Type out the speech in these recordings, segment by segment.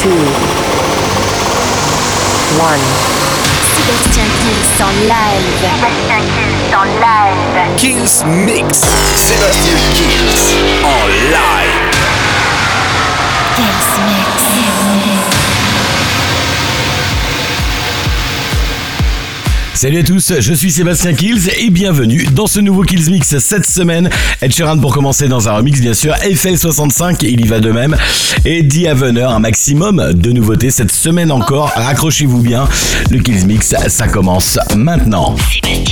two, one. Sébastien Kills en live. Sébastien Kills en live. Kills Mix. Sébastien Kills en live. Salut à tous, je suis Sébastien Kills et bienvenue dans ce nouveau Kills Mix cette semaine. Ed Sheeran pour commencer dans un remix bien sûr, Eiffel 65, il y va de même. Et The Avener, un maximum de nouveautés cette semaine encore. Raccrochez-vous bien, le Kills Mix ça commence maintenant.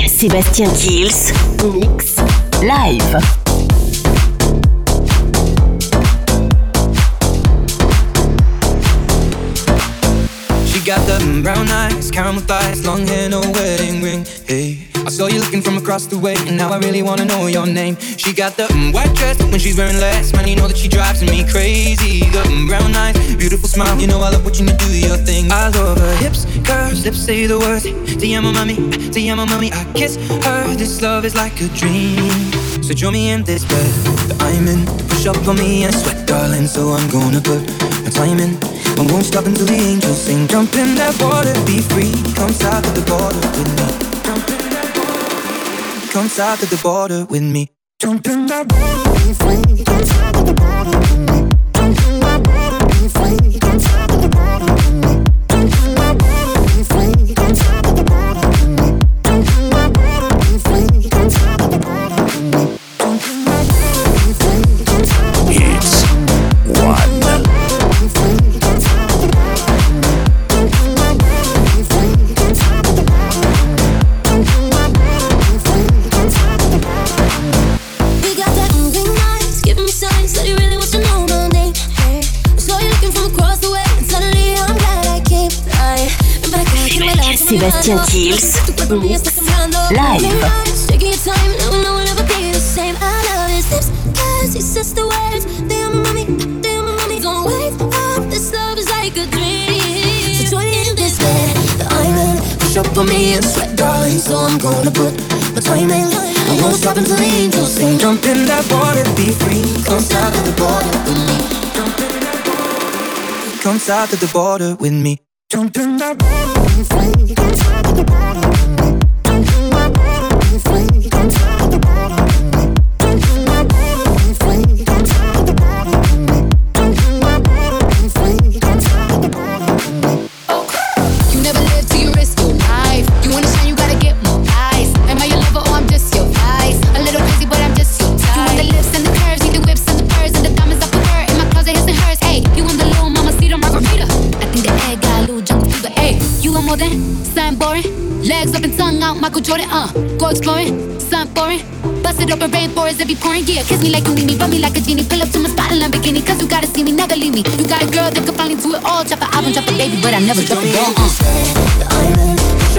Sébastien Kills, mix, live. She got the brown eyes, caramel thighs, long hair, no wedding ring. Hey, I saw you looking from across the way, and now I really wanna know your name. She got the white dress when she's wearing less, man. You know that she drives me crazy. The brown eyes, beautiful smile. You know I love watching you do your thing. I love her hips, curves, lips say the words. Te amo, mami, te amo, mami. I kiss her. This love is like a dream. So join me in this bed that I'm in. Push up on me and sweat, darling. So I'm gonna put my time in. I won't stop until the angels sing. Jump in that water, be free. Come south of the border with me. Jump in that water. Come south of the border with me. Jump in that water, be free. Come south of the border with me. Jump in that water, be free. Come south of the border with me. That I'm in. Up me and sweat, darling. So I'm gonna put my time in. I won't stop until the angels sing. Jump in that water, be free. Come south the border with me. Come south the border with me. Jump in that be free. Come south of the go exploring, something boring. Bust it open, rainforest every pouring. Yeah, kiss me like you need me, rub me like a genie. Pull up to my spot in Lamborghini, cause you gotta see me, never leave me. You got a girl that could finally do it all. Drop an album, drop a baby, but I never drop a ball. Uh.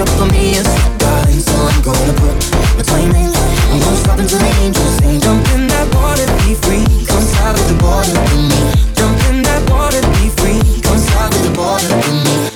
I'm push me darling. So I'm gonna put my time in. I won't stop until the angels sing. Jump in that water, be free. Come south of the border with me. Jump in that water, be free. Come south of the border with me.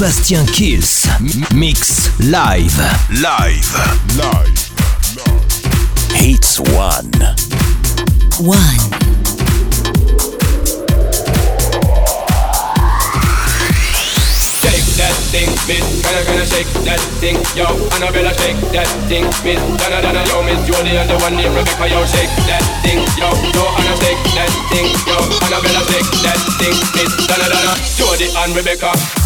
Sébastien Kills. Mix live. Live. Live. Hits one. One. that thing, Miss. Kinda kinda shake that thing, yo. Annabella shake that thing, Miss. Donna Donna, yo, Miss Jody and the one named Rebecca, yo, shake that thing, yo. Yo, Anna shake that thing, yo. Annabella shake that thing, Miss. Donna Donna, Jody and Rebecca.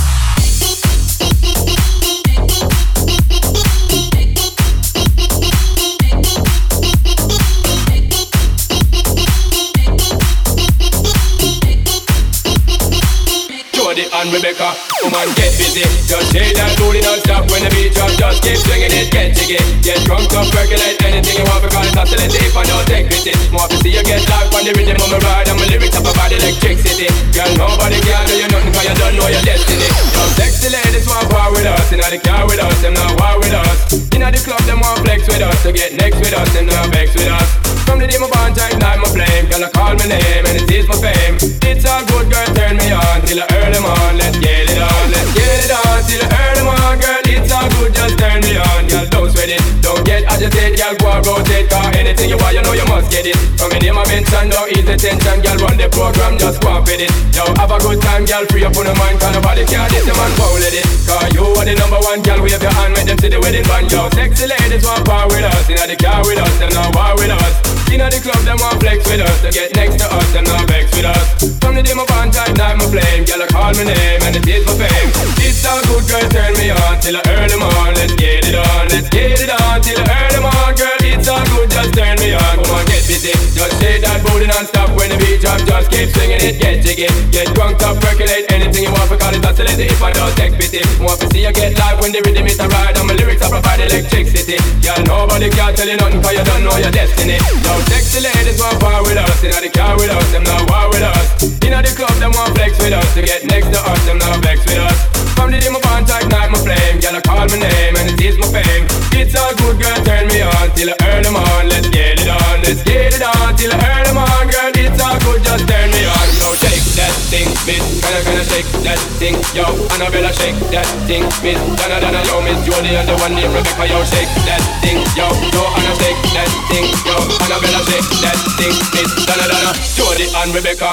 Get busy. Just shake that booty non-stop when the beat drop. Just keep swinging it, get jiggy. Get drunk, up, percolate anything you want because it's oscillating. If I don't take pity, more to see you get live on the rhythm of my ride and my lyrics up about electricity. Girl, nobody can do you nothing because you don't know your destiny. Some sexy ladies want war with us, inna the car with us, them not war with us. Inna the club, them want flex with us, to get next with us, them not vex with us. From the day my bond time, night my flame, girl I call my name and it is my fame. It's all good, girl, turn me on till I earn them on. Let's get it on, let's get it on till I earn them on, girl. It's all good, just turn me on, girl. Don't sweat it, don't get agitated, girl. Go and rotate, cause anything you want, you know you must get it. From the name I mention, don't ease the tension, girl. Run the program, just go and fit it. Yo, have a good time, girl. Free up on the mind, cause nobody can this, man foul it. Cause you are the number one, girl. Wave your hand, make them see the wedding band, yo. Sexy ladies want power with us, inna the car with us, them not war with us. Them want flex with us, to get next to us, them not vex with us. From the day my bond time, night my flame, girl, I call my name and it is my fame. It's all good, girl, turn me on till I earn them on. Let's get it on, let's get it on till I earn Busy, just shake that booty non-stop when the beat drop. Just keep swinging it, get jiggy, get drunk, up, percolate anything you want because it's oscillating. If I don't take pity, want to see you get live when the rhythm is a ride and my lyrics are provide electricity. Girl, nobody can tell you nothing cause you don't know your destiny. Yo, sexy ladies want power with us, inna the car with us, them not war with us. Inna the club, them want flex with us, to get next to us, them not vex with us. From the day my bond night my flame, girl, I call my name and it is my fame. It's all good, girl, turn me on till I earn them on. Let's get it let's get it on till I earn them on, girl. It's all good, just turn me on. Yo, shake that thing, miss, kinda kinda shake that thing, yo. Annabella shake that thing, miss, Donna Donna, yo, miss Jody and the one named Rebecca, yo, shake that thing, yo. Yo, Anna shake that thing, yo. Annabella shake that thing, miss, Donna Donna, Jody and Rebecca.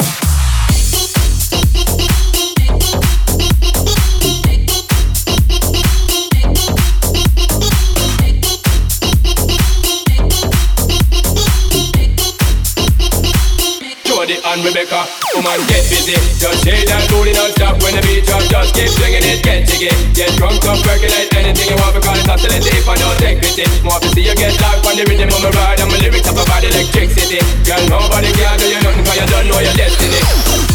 And Rebecca, woman get busy. Just shake that booty non-stop when the beat drop. Just keep swinging it, get jiggy. Get drunk, up, percolate anything you want because it's oscillating. If I don't take pity, more to see you get live on the rhythm of my ride and my lyrics up about electricity. Girl, nobody can do you nothing because you don't know your destiny.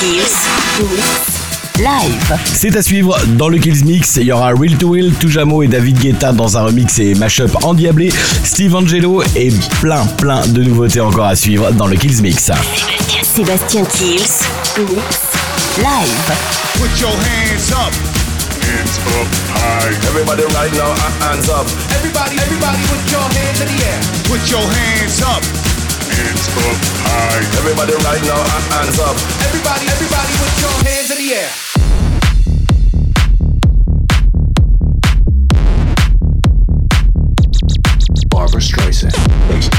Kills. Live. C'est à suivre dans le Kills Mix. Il y aura Real to Will, Toujamo et David Guetta dans un remix et mashup endiablé, Steve Angelo et plein plein de nouveautés encore à suivre dans le Kills Mix. Sébastien Kills. Live. Put your hands up. Hands up high. Everybody right now, hands up. Everybody, everybody put your hands in the air. Put your hands up. Hands up high. Everybody right now, hands up. Everybody, everybody put your hands in the air. Barbra Streisand.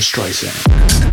Streisand.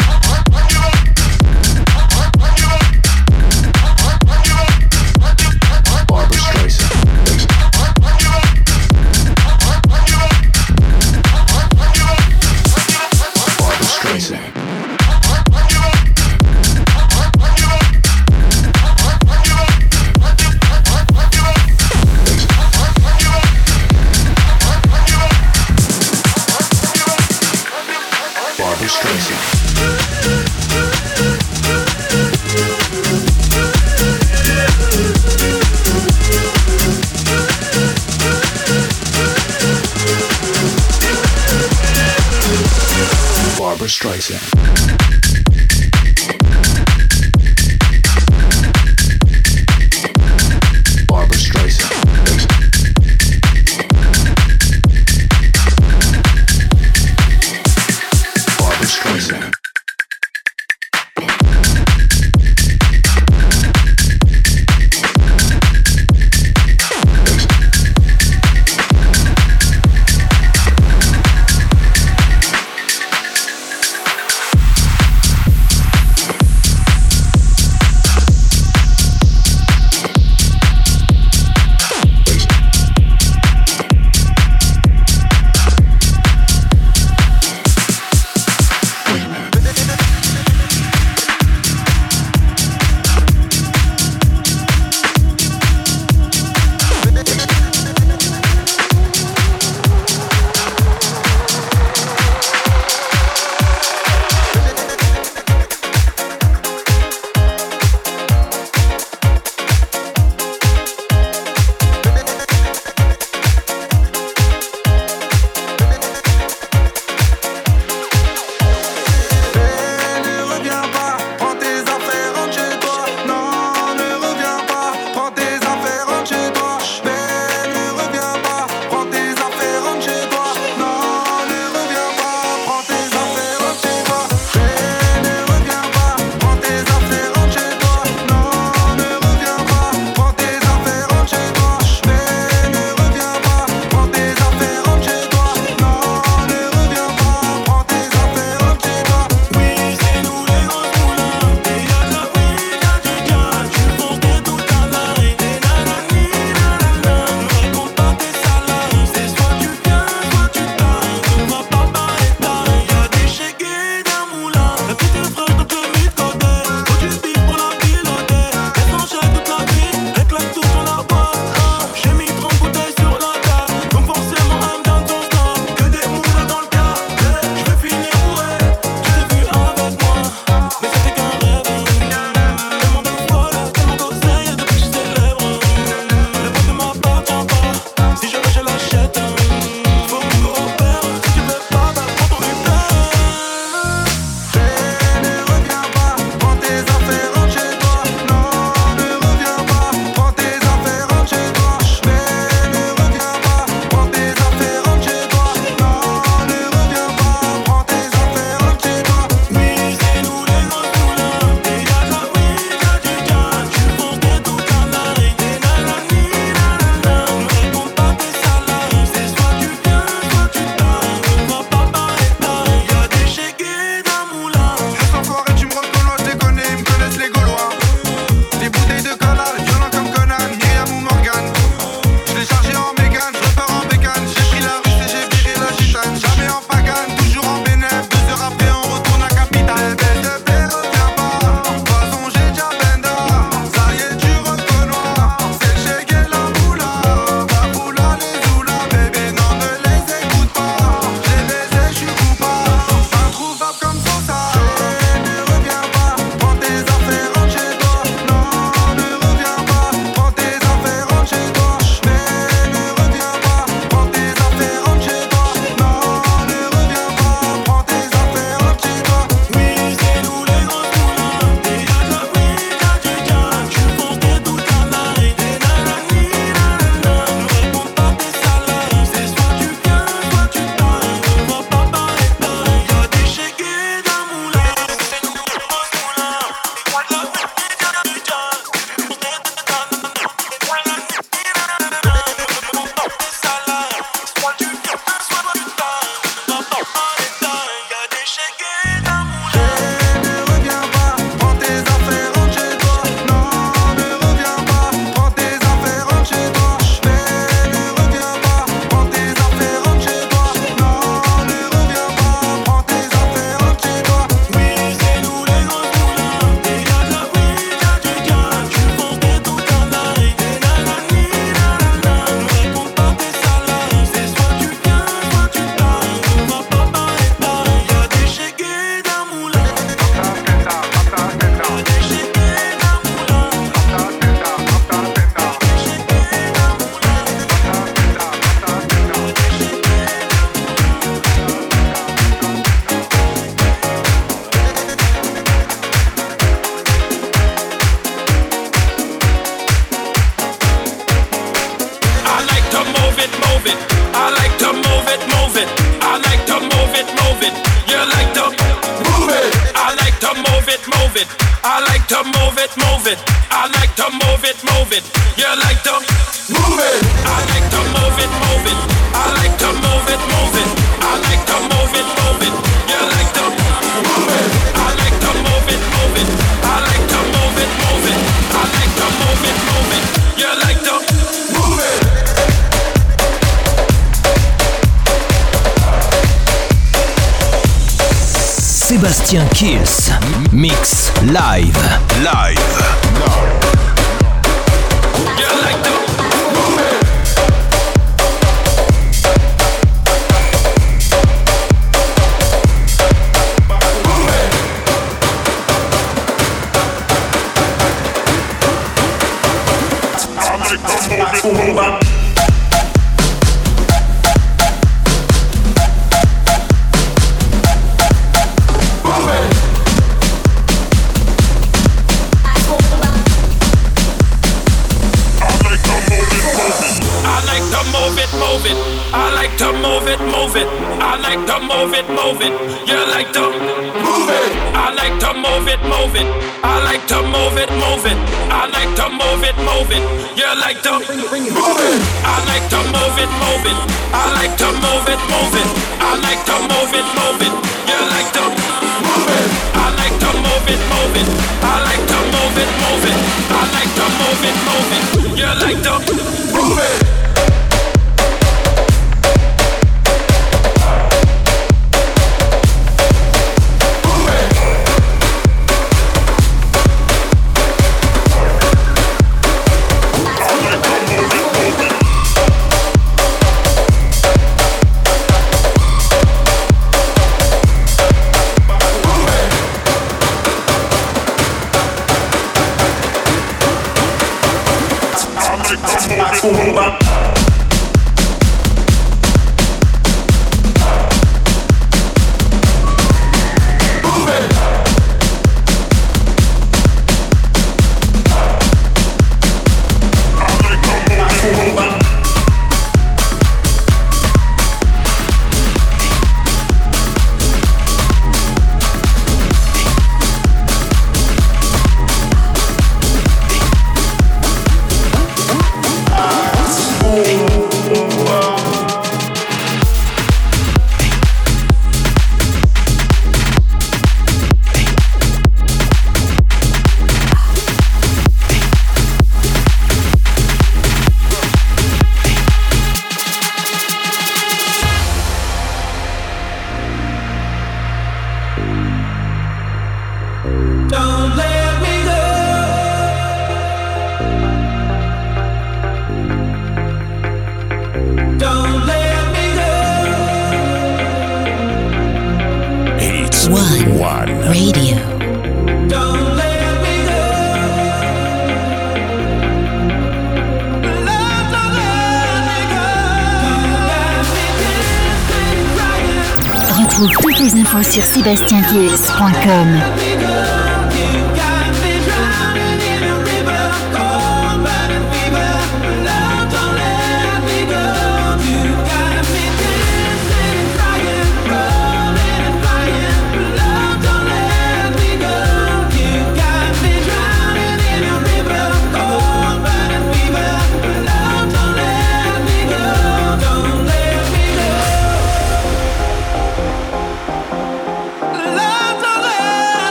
Sébastien Kills. Mix live. Live.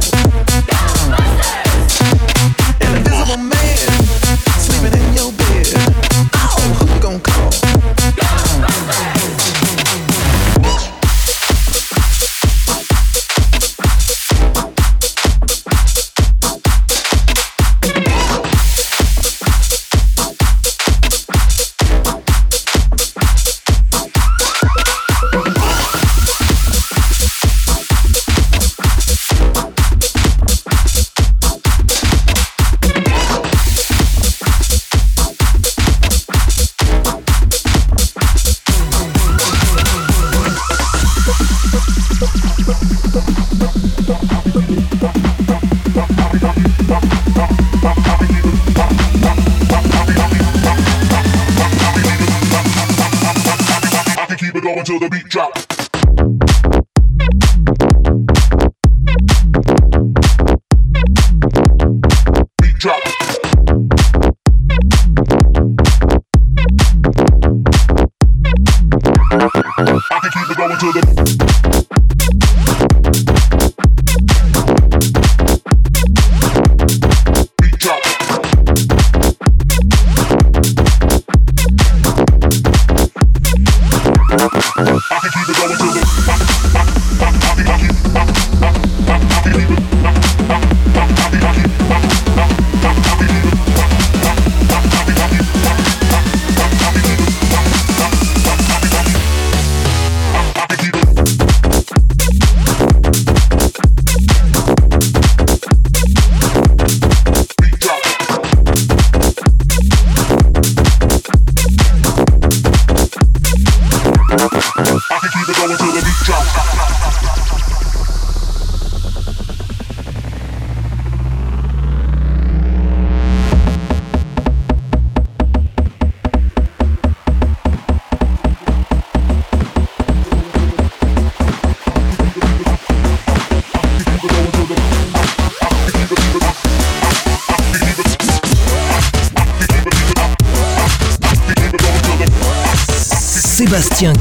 Bye.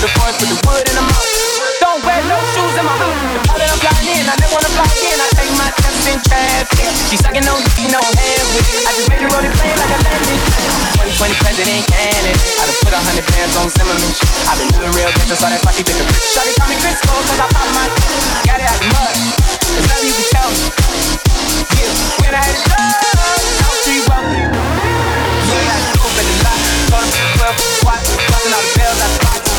the forest with the wood in the mouth. Don't wear no shoes in my house. Now that I'm flying in, I never wanna fly in. I take my steps in traffic. She's sucking no dick, no head I just made her roll it plane like a landing. 2020 president cannon. I done put a hundred pounds on Zimmerman. I been doing real bitch, so that's why she been a bitch. Shawty call me Crisco, cause I pop my Got it out the mud. There's nothing you can tell me. Yeah, when I had it done, you she me. Yeah, I drove in the lot. Thought it 12, watch, busting all the bells, I spot.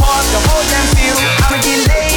Hard the whole damn field. I'ma get laid.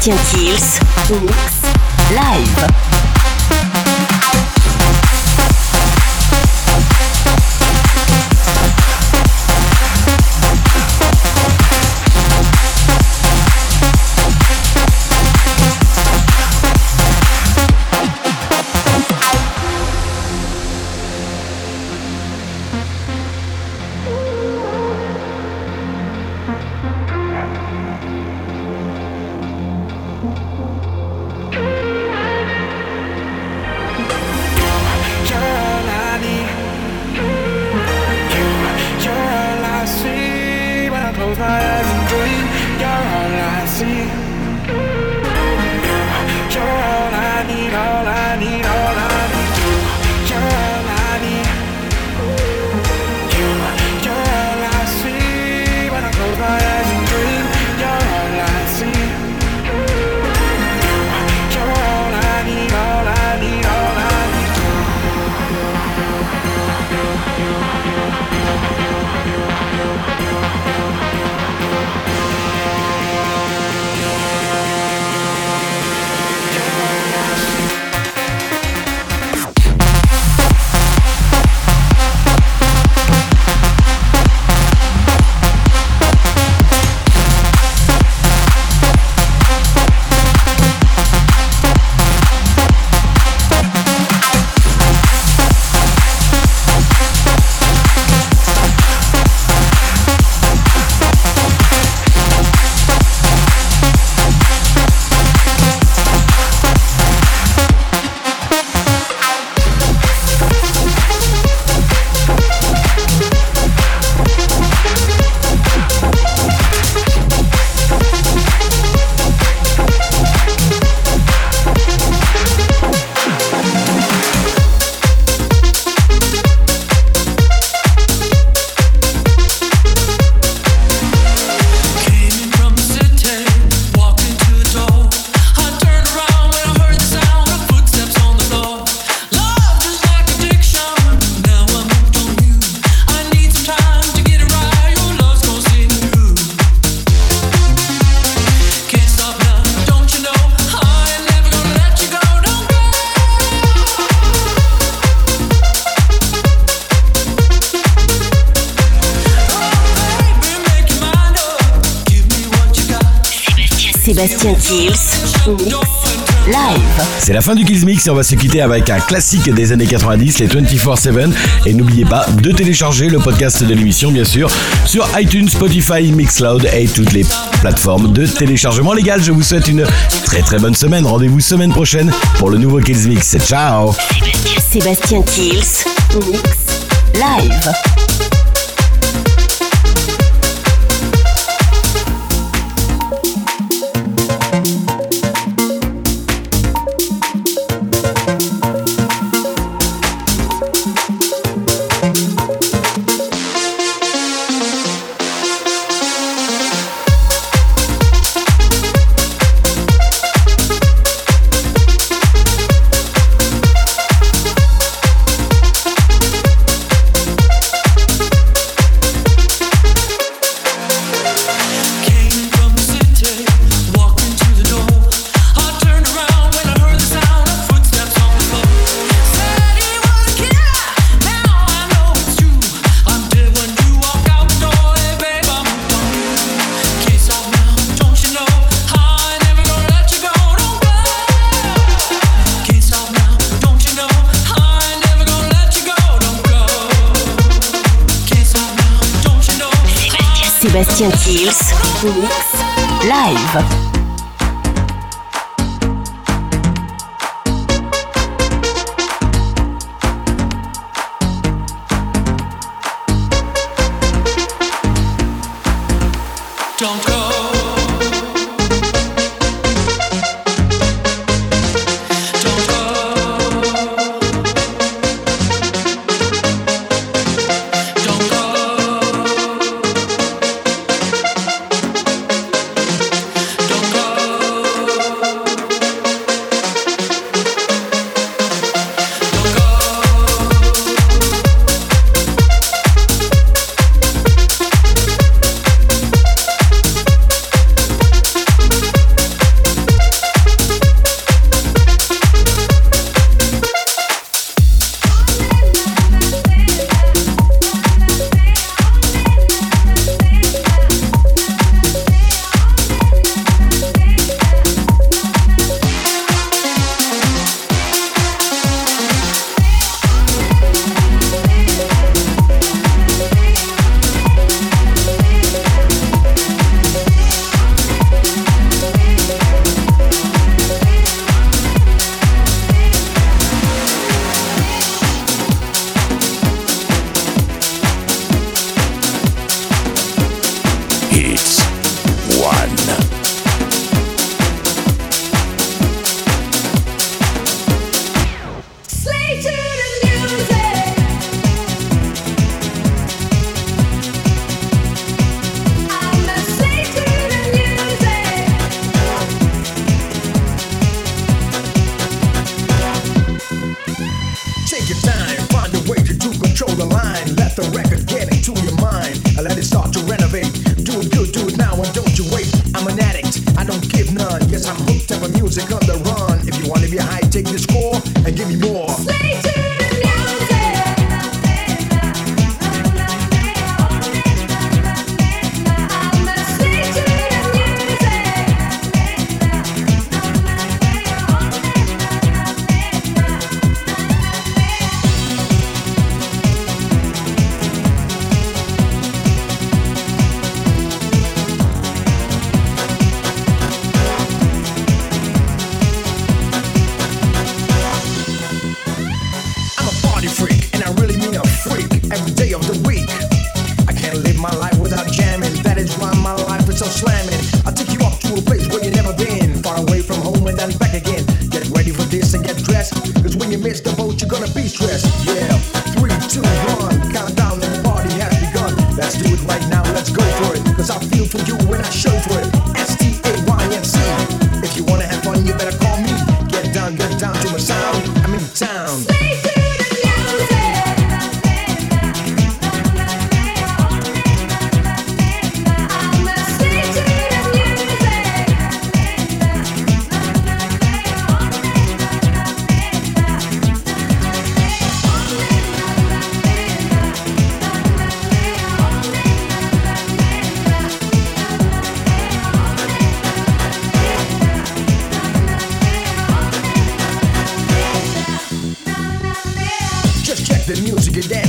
Sébastien Kills, Mix, C'est la fin du Kills Mix et on va se quitter avec un classique des années 90, les 24-7. Et n'oubliez pas de télécharger le podcast de l'émission, bien sûr, sur iTunes, Spotify, Mixcloud et toutes les plateformes de téléchargement légal. Je vous souhaite une très très bonne semaine. Rendez-vous semaine prochaine pour le nouveau Kills Mix. Ciao Sébastien Kills Mix Live. Sébastien Kills, Mix, Live.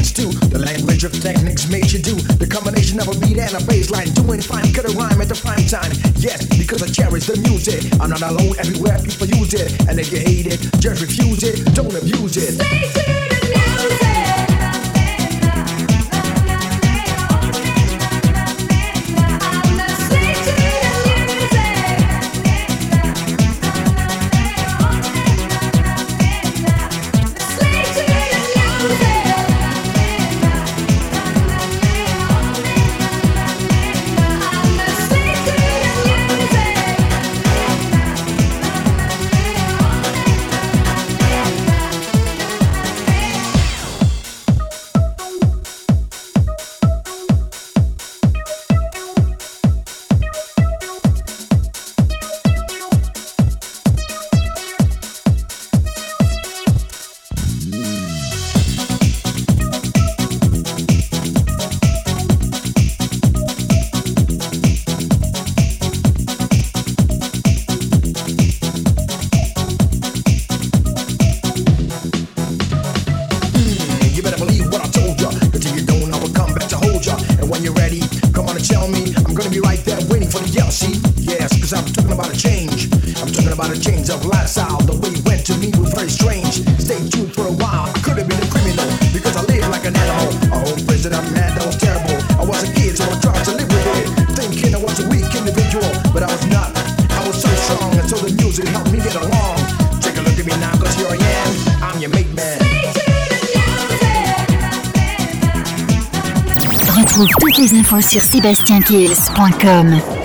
dance to. The language of techniques made you do. The combination of a beat and a bass line. Doing fine, cut a rhyme at the prime time. Yes, because I cherish the music. I'm not alone everywhere, people use it. And if you hate it, just refuse it. Don't abuse it. Stay tuned. sur sébastienkiels.com.